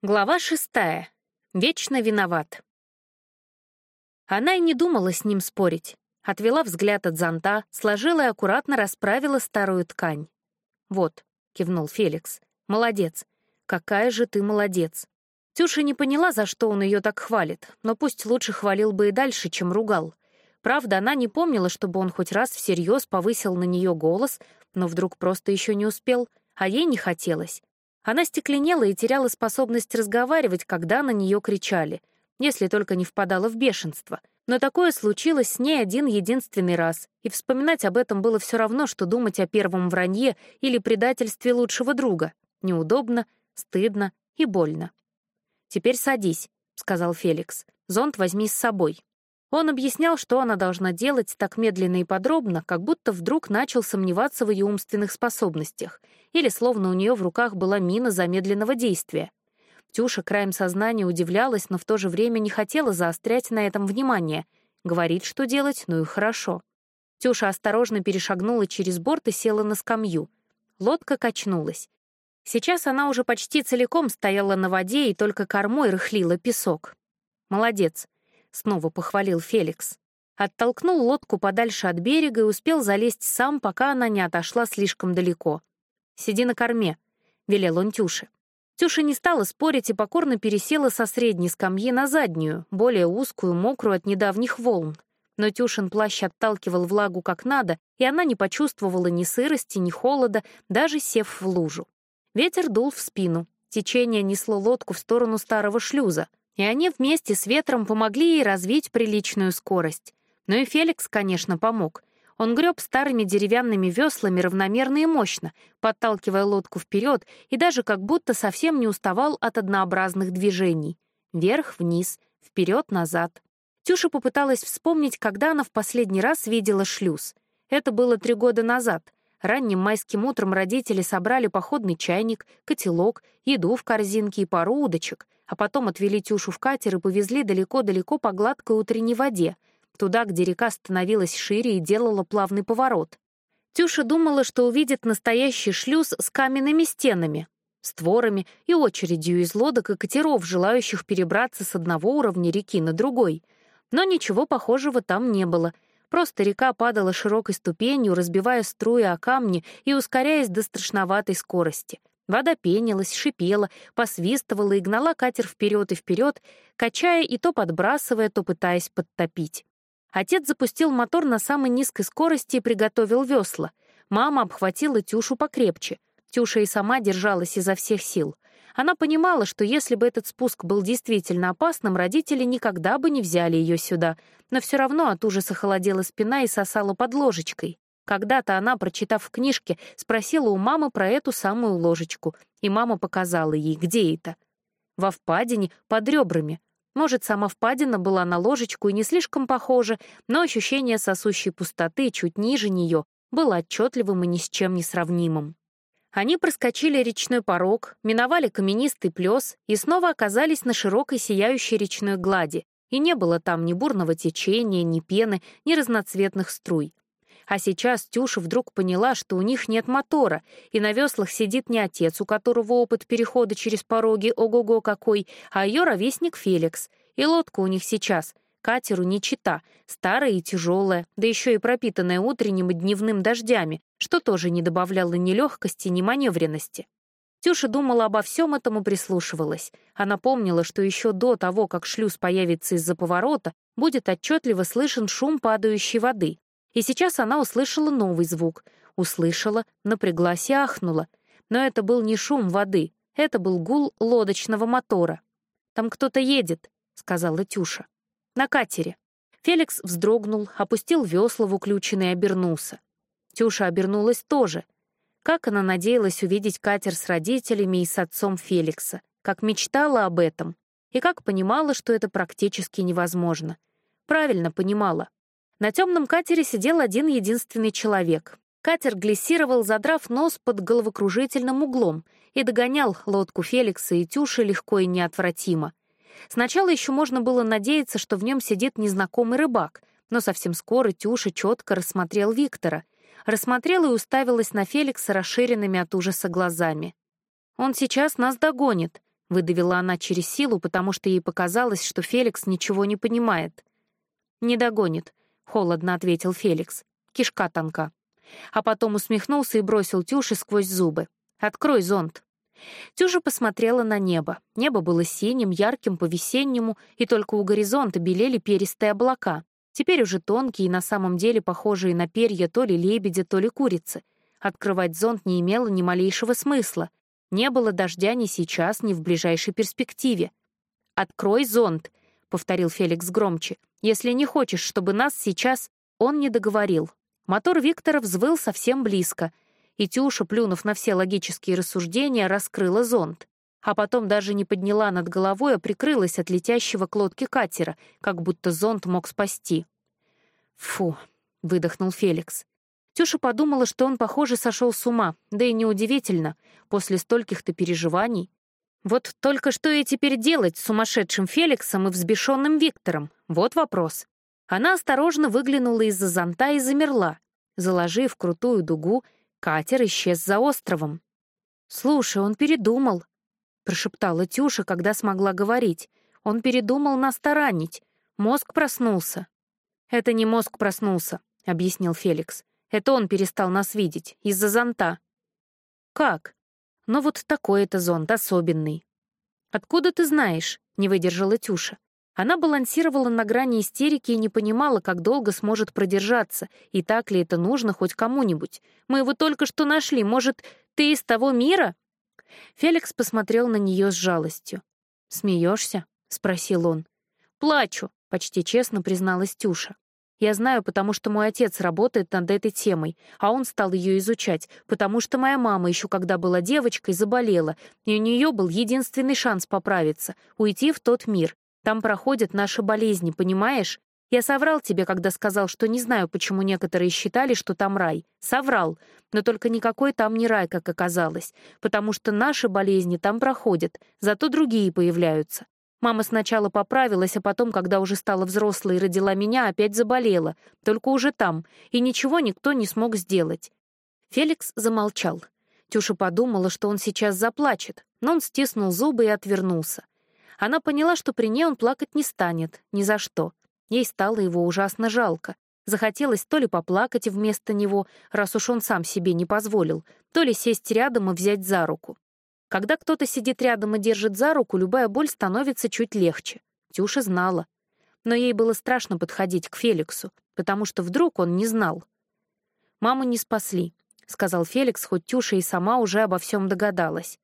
Глава шестая. Вечно виноват. Она и не думала с ним спорить. Отвела взгляд от зонта, сложила и аккуратно расправила старую ткань. «Вот», — кивнул Феликс, — «молодец. Какая же ты молодец». Тюша не поняла, за что он ее так хвалит, но пусть лучше хвалил бы и дальше, чем ругал. Правда, она не помнила, чтобы он хоть раз всерьез повысил на нее голос, но вдруг просто еще не успел, а ей не хотелось. Она стекленела и теряла способность разговаривать, когда на нее кричали, если только не впадала в бешенство. Но такое случилось с ней один единственный раз, и вспоминать об этом было все равно, что думать о первом вранье или предательстве лучшего друга. Неудобно, стыдно и больно. «Теперь садись», — сказал Феликс. «Зонт возьми с собой». Он объяснял, что она должна делать так медленно и подробно, как будто вдруг начал сомневаться в ее умственных способностях, или словно у нее в руках была мина замедленного действия. Тюша краем сознания удивлялась, но в то же время не хотела заострять на этом внимание. Говорит, что делать, ну и хорошо. Тюша осторожно перешагнула через борт и села на скамью. Лодка качнулась. Сейчас она уже почти целиком стояла на воде и только кормой рыхлила песок. «Молодец», — снова похвалил Феликс. Оттолкнул лодку подальше от берега и успел залезть сам, пока она не отошла слишком далеко. «Сиди на корме», — велел он Тюше. Тюша не стала спорить и покорно пересела со средней скамьи на заднюю, более узкую, мокрую от недавних волн. Но Тюшин плащ отталкивал влагу как надо, и она не почувствовала ни сырости, ни холода, даже сев в лужу. Ветер дул в спину. Течение несло лодку в сторону старого шлюза и они вместе с ветром помогли ей развить приличную скорость. Но и Феликс, конечно, помог. Он греб старыми деревянными веслами равномерно и мощно, подталкивая лодку вперед и даже как будто совсем не уставал от однообразных движений. Вверх-вниз, вперед-назад. Тюша попыталась вспомнить, когда она в последний раз видела шлюз. Это было три года назад. Ранним майским утром родители собрали походный чайник, котелок, еду в корзинке и пару удочек — а потом отвели Тюшу в катер и повезли далеко-далеко по гладкой утренней воде, туда, где река становилась шире и делала плавный поворот. Тюша думала, что увидит настоящий шлюз с каменными стенами, створами и очередью из лодок и катеров, желающих перебраться с одного уровня реки на другой. Но ничего похожего там не было. Просто река падала широкой ступенью, разбивая струи о камни и ускоряясь до страшноватой скорости. Вода пенилась, шипела, посвистывала и гнала катер вперед и вперед, качая и то подбрасывая, то пытаясь подтопить. Отец запустил мотор на самой низкой скорости и приготовил весла. Мама обхватила Тюшу покрепче. Тюша и сама держалась изо всех сил. Она понимала, что если бы этот спуск был действительно опасным, родители никогда бы не взяли ее сюда, но все равно от ужаса холодела спина и сосала под ложечкой. Когда-то она, прочитав в книжке, спросила у мамы про эту самую ложечку, и мама показала ей, где это. Во впадине, под ребрами. Может, сама впадина была на ложечку и не слишком похожа, но ощущение сосущей пустоты чуть ниже нее было отчетливым и ни с чем не сравнимым. Они проскочили речной порог, миновали каменистый плес и снова оказались на широкой сияющей речной глади, и не было там ни бурного течения, ни пены, ни разноцветных струй. А сейчас Тюша вдруг поняла, что у них нет мотора, и на веслах сидит не отец, у которого опыт перехода через пороги ого-го какой, а ее ровесник Феликс. И лодка у них сейчас — катеру не чита, старая и тяжелая, да еще и пропитанная утренним и дневным дождями, что тоже не добавляло ни легкости, ни маневренности. Тюша думала обо всем этом и прислушивалась. Она помнила, что еще до того, как шлюз появится из-за поворота, будет отчетливо слышен шум падающей воды. И сейчас она услышала новый звук. Услышала, напряглась и ахнула. Но это был не шум воды, это был гул лодочного мотора. «Там кто-то едет», — сказала Тюша. «На катере». Феликс вздрогнул, опустил весла в уключенный и обернулся. Тюша обернулась тоже. Как она надеялась увидеть катер с родителями и с отцом Феликса, как мечтала об этом, и как понимала, что это практически невозможно. Правильно понимала. На темном катере сидел один единственный человек. Катер глиссировал, задрав нос под головокружительным углом, и догонял лодку Феликса и Тюши легко и неотвратимо. Сначала еще можно было надеяться, что в нем сидит незнакомый рыбак, но совсем скоро Тюша четко рассмотрел Виктора. Рассмотрел и уставилась на Феликса расширенными от ужаса глазами. «Он сейчас нас догонит», —— выдавила она через силу, потому что ей показалось, что Феликс ничего не понимает. «Не догонит», — холодно ответил Феликс. «Кишка тонка». А потом усмехнулся и бросил Тюше сквозь зубы. «Открой зонт». Тюжа посмотрела на небо. Небо было синим, ярким по-весеннему, и только у горизонта белели перистые облака. Теперь уже тонкие и на самом деле похожие на перья то ли лебедя, то ли курицы. Открывать зонт не имело ни малейшего смысла. Не было дождя ни сейчас, ни в ближайшей перспективе. «Открой зонт», — повторил Феликс громче. «Если не хочешь, чтобы нас сейчас...» Он не договорил. Мотор Виктора взвыл совсем близко — и Тюша, плюнув на все логические рассуждения, раскрыла зонт. А потом даже не подняла над головой, а прикрылась от летящего к лодке катера, как будто зонт мог спасти. «Фу», — выдохнул Феликс. Тюша подумала, что он, похоже, сошел с ума, да и неудивительно, после стольких-то переживаний. Вот только что ей теперь делать с сумасшедшим Феликсом и взбешенным Виктором? Вот вопрос. Она осторожно выглянула из-за зонта и замерла, заложив крутую дугу Катер исчез за островом. «Слушай, он передумал», — прошептала Тюша, когда смогла говорить. «Он передумал нас таранить. Мозг проснулся». «Это не мозг проснулся», — объяснил Феликс. «Это он перестал нас видеть, из-за зонта». «Как?» «Ну вот такой это зонт, особенный». «Откуда ты знаешь?» — не выдержала Тюша. Она балансировала на грани истерики и не понимала, как долго сможет продержаться, и так ли это нужно хоть кому-нибудь. «Мы его только что нашли. Может, ты из того мира?» Феликс посмотрел на нее с жалостью. «Смеешься?» — спросил он. «Плачу», — почти честно призналась Тюша. «Я знаю, потому что мой отец работает над этой темой, а он стал ее изучать, потому что моя мама еще когда была девочкой заболела, и у нее был единственный шанс поправиться — уйти в тот мир, там проходят наши болезни, понимаешь? Я соврал тебе, когда сказал, что не знаю, почему некоторые считали, что там рай. Соврал. Но только никакой там не рай, как оказалось. Потому что наши болезни там проходят, зато другие появляются. Мама сначала поправилась, а потом, когда уже стала взрослой и родила меня, опять заболела. Только уже там. И ничего никто не смог сделать. Феликс замолчал. Тюша подумала, что он сейчас заплачет, но он стиснул зубы и отвернулся. Она поняла, что при ней он плакать не станет, ни за что. Ей стало его ужасно жалко. Захотелось то ли поплакать вместо него, раз уж он сам себе не позволил, то ли сесть рядом и взять за руку. Когда кто-то сидит рядом и держит за руку, любая боль становится чуть легче. Тюша знала. Но ей было страшно подходить к Феликсу, потому что вдруг он не знал. «Маму не спасли», — сказал Феликс, хоть Тюша и сама уже обо всем догадалась.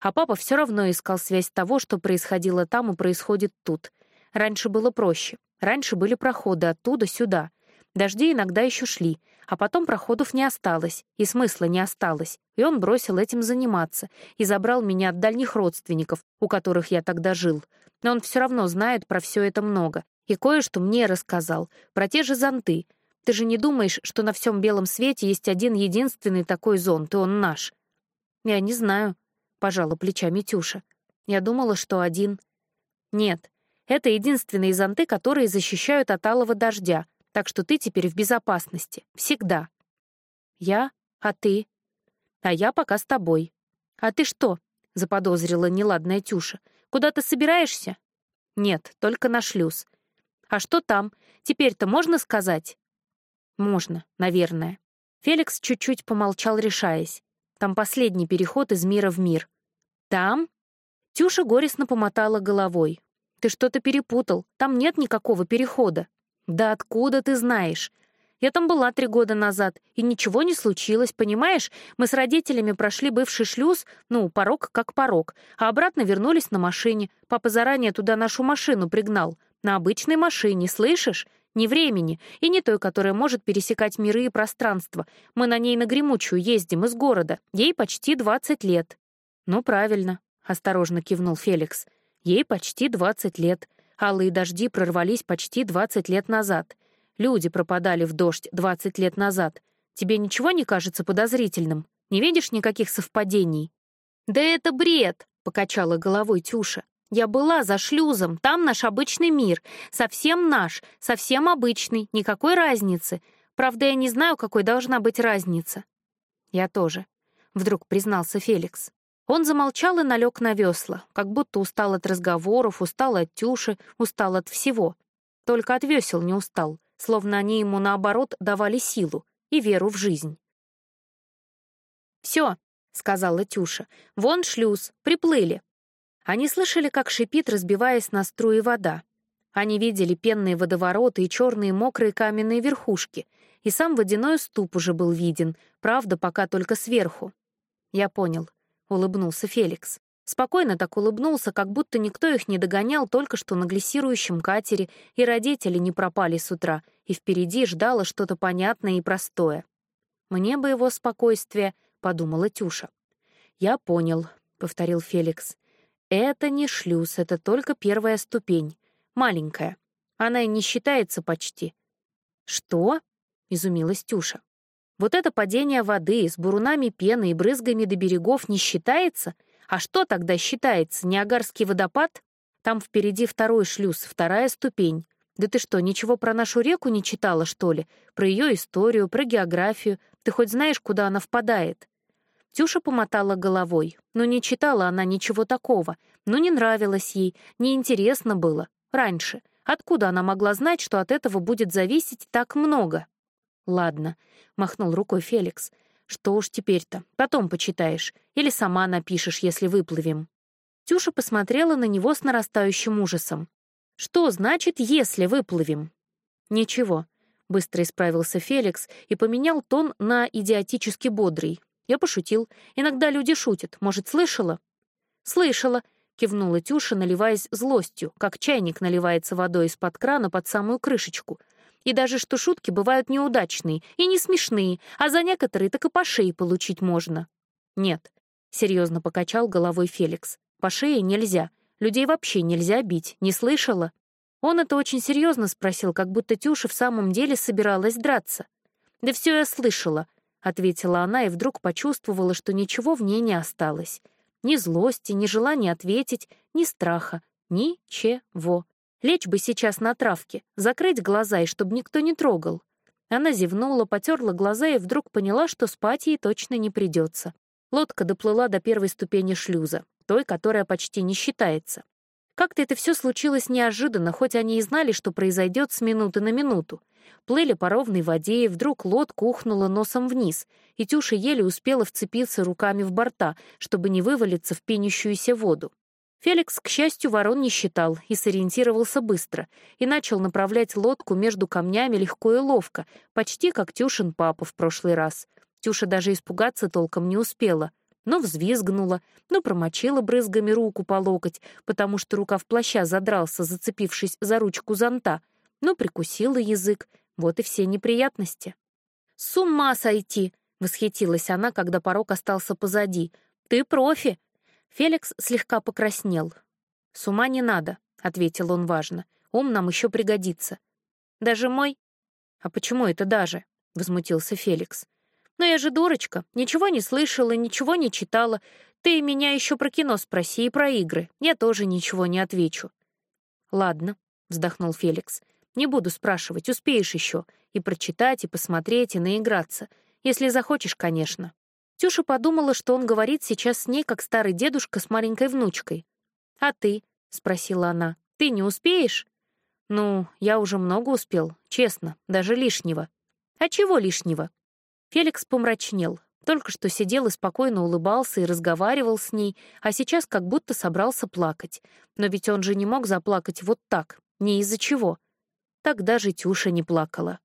А папа все равно искал связь того, что происходило там и происходит тут. Раньше было проще. Раньше были проходы оттуда сюда. Дожди иногда еще шли, а потом проходов не осталось, и смысла не осталось, и он бросил этим заниматься и забрал меня от дальних родственников, у которых я тогда жил. Но он все равно знает про все это много, и кое-что мне рассказал, про те же зонты. Ты же не думаешь, что на всем белом свете есть один единственный такой зонт, и он наш? Я не знаю, пожала плечами Тюша. Я думала, что один. Нет, это единственные зонты, которые защищают от алого дождя, так что ты теперь в безопасности. Всегда. Я? А ты? А я пока с тобой. А ты что? Заподозрила неладная Тюша. Куда ты собираешься? Нет, только на шлюз. А что там? Теперь-то можно сказать? Можно, наверное. Феликс чуть-чуть помолчал, решаясь. Там последний переход из мира в мир. Там? Тюша горестно помотала головой. Ты что-то перепутал. Там нет никакого перехода. Да откуда ты знаешь? Я там была три года назад, и ничего не случилось, понимаешь? Мы с родителями прошли бывший шлюз, ну, порог как порог, а обратно вернулись на машине. Папа заранее туда нашу машину пригнал. На обычной машине, слышишь? Не времени, и не той, которая может пересекать миры и пространство. Мы на ней на гремучую ездим из города. Ей почти 20 лет». «Ну, правильно», — осторожно кивнул Феликс. «Ей почти 20 лет. Алые дожди прорвались почти 20 лет назад. Люди пропадали в дождь 20 лет назад. Тебе ничего не кажется подозрительным? Не видишь никаких совпадений?» «Да это бред!» — покачала головой Тюша. Я была за шлюзом, там наш обычный мир. Совсем наш, совсем обычный, никакой разницы. Правда, я не знаю, какой должна быть разница. Я тоже, — вдруг признался Феликс. Он замолчал и налег на весла, как будто устал от разговоров, устал от тюши, устал от всего. Только от весел не устал, словно они ему, наоборот, давали силу и веру в жизнь. «Все», — сказала Тюша, — «вон шлюз, приплыли». Они слышали, как шипит, разбиваясь на струи вода. Они видели пенные водовороты и черные мокрые каменные верхушки, и сам водяной ступ уже был виден, правда, пока только сверху. «Я понял», — улыбнулся Феликс. Спокойно так улыбнулся, как будто никто их не догонял только что на глиссирующем катере, и родители не пропали с утра, и впереди ждало что-то понятное и простое. «Мне бы его спокойствие», — подумала Тюша. «Я понял», — повторил Феликс. «Это не шлюз, это только первая ступень. Маленькая. Она и не считается почти». «Что?» — изумилась Тюша. «Вот это падение воды с бурунами пены и брызгами до берегов не считается?» А что тогда считается, Ниагарский водопад? Там впереди второй шлюз, вторая ступень. Да ты что, ничего про нашу реку не читала, что ли? Про ее историю, про географию? Ты хоть знаешь, куда она впадает?» Тюша помотала головой. Но не читала она ничего такого. Ну, не нравилось ей, неинтересно было. Раньше. Откуда она могла знать, что от этого будет зависеть так много? «Ладно», — махнул рукой Феликс. Что уж теперь-то, потом почитаешь. Или сама напишешь, если выплывем. Тюша посмотрела на него с нарастающим ужасом. Что значит «если выплывем»? Ничего. Быстро исправился Феликс и поменял тон на идиотически бодрый. Я пошутил. Иногда люди шутят. Может, слышала? Слышала, кивнула Тюша, наливаясь злостью, как чайник наливается водой из-под крана под самую крышечку — и даже что шутки бывают неудачные и не смешные, а за некоторые так и по шее получить можно. Нет, — серьезно покачал головой Феликс. По шее нельзя. Людей вообще нельзя бить. Не слышала? Он это очень серьезно спросил, как будто Тюша в самом деле собиралась драться. «Да все я слышала», — ответила она и вдруг почувствовала, что ничего в ней не осталось. Ни злости, ни желания ответить, ни страха. Ничего. Лечь бы сейчас на травке, закрыть глаза и чтобы никто не трогал. Она зевнула, потерла глаза и вдруг поняла, что спать ей точно не придется. Лодка доплыла до первой ступени шлюза, той, которая почти не считается. Как-то это все случилось неожиданно, хоть они и знали, что произойдет с минуты на минуту. Плыли по ровной воде, и вдруг лодка ухнула носом вниз, и Тюша еле успела вцепиться руками в борта, чтобы не вывалиться в пенящуюся воду. Феликс, к счастью, ворон не считал и сориентировался быстро, и начал направлять лодку между камнями легко и ловко, почти как Тюшин папа в прошлый раз. Тюша даже испугаться толком не успела, но взвизгнула, но промочила брызгами руку по локоть, потому что рукав плаща задрался, зацепившись за ручку зонта, но прикусила язык, вот и все неприятности. «С ума сойти!» — восхитилась она, когда порог остался позади. «Ты профи! Феликс слегка покраснел. «С ума не надо», — ответил он важно. «Ум нам еще пригодится». «Даже мой?» «А почему это даже?» — возмутился Феликс. «Но я же дурочка, ничего не слышала, ничего не читала. Ты меня еще про кино спроси и про игры. Я тоже ничего не отвечу». «Ладно», — вздохнул Феликс. «Не буду спрашивать, успеешь еще. И прочитать, и посмотреть, и наиграться. Если захочешь, конечно». Тюша подумала, что он говорит сейчас с ней, как старый дедушка с маленькой внучкой. «А ты?» — спросила она. «Ты не успеешь?» «Ну, я уже много успел, честно, даже лишнего». «А чего лишнего?» Феликс помрачнел. Только что сидел и спокойно улыбался и разговаривал с ней, а сейчас как будто собрался плакать. Но ведь он же не мог заплакать вот так, не из-за чего. Так даже Тюша не плакала.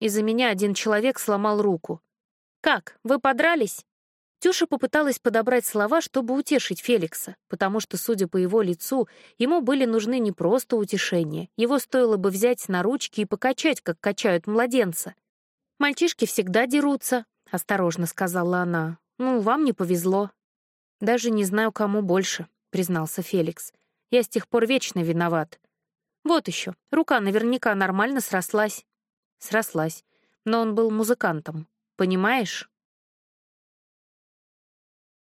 Из-за меня один человек сломал руку. «Как, вы подрались?» Тюша попыталась подобрать слова, чтобы утешить Феликса, потому что, судя по его лицу, ему были нужны не просто утешения, его стоило бы взять на ручки и покачать, как качают младенца. «Мальчишки всегда дерутся», — осторожно сказала она. «Ну, вам не повезло». «Даже не знаю, кому больше», — признался Феликс. «Я с тех пор вечно виноват». «Вот еще, рука наверняка нормально срослась». Срослась, но он был музыкантом. Понимаешь?